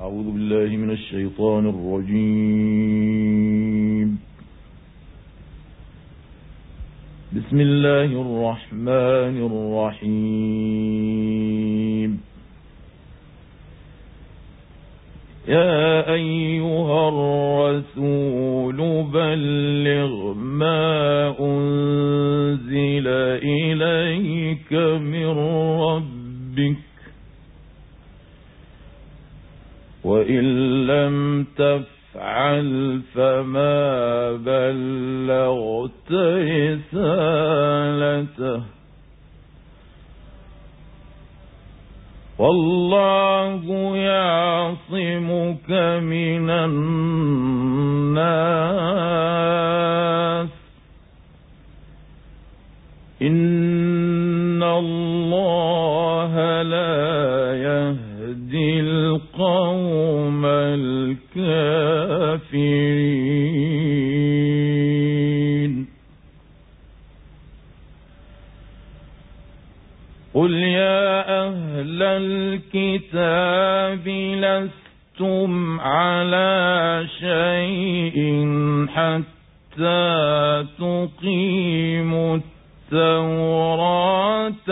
أعوذ بالله من الشيطان الرجيم. بسم الله الرحمن الرحيم. يا أيها الرسول بلغ ما أنزل إليك من ربك وإن لم تفعل فما بلغت رسالته. والله يعصمك من الناس. إن الله لا يهدي القوم قل يا أهل الكتاب لستم على شيء حتى تقيموا التوراة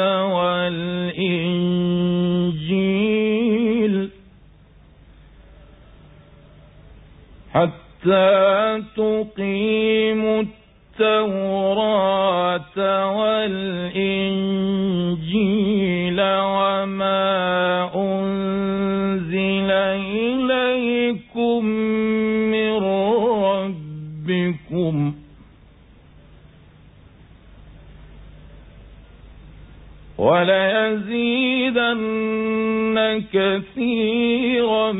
والإنجيل حتى تقيموا التوراة والإنجيل وما أنزل إليكم من ربكم. وليزيدن كثيرا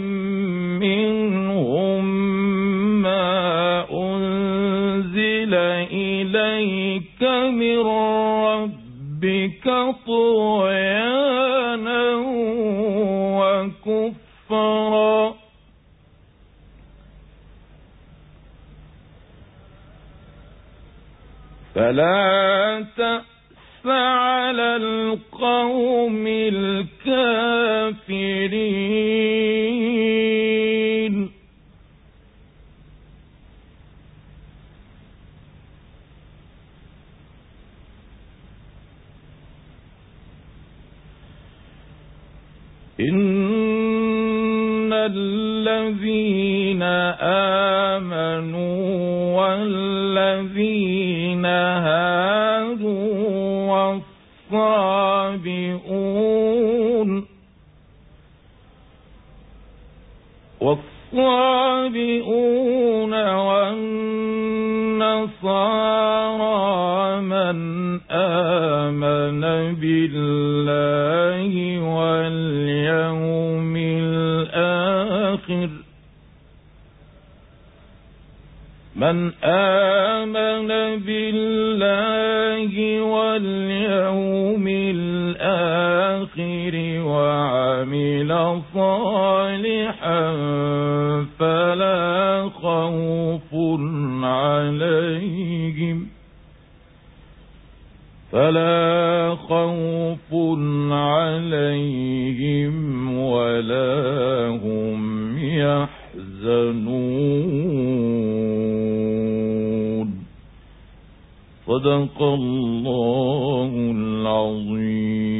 منهم ما أنزل إليك من ربك طغيانا وكفرا. فلا تأس على القوم الكافرين. إن الذين آمنوا والذين هادوا والصابئون والصابئون والنصارى من آمن بالله واليوم الآخر من آمن بالله واليوم الآخر وعمل صالحا فلا خوف عليهم. فلا خوف عليهم. صدق الله العظيم.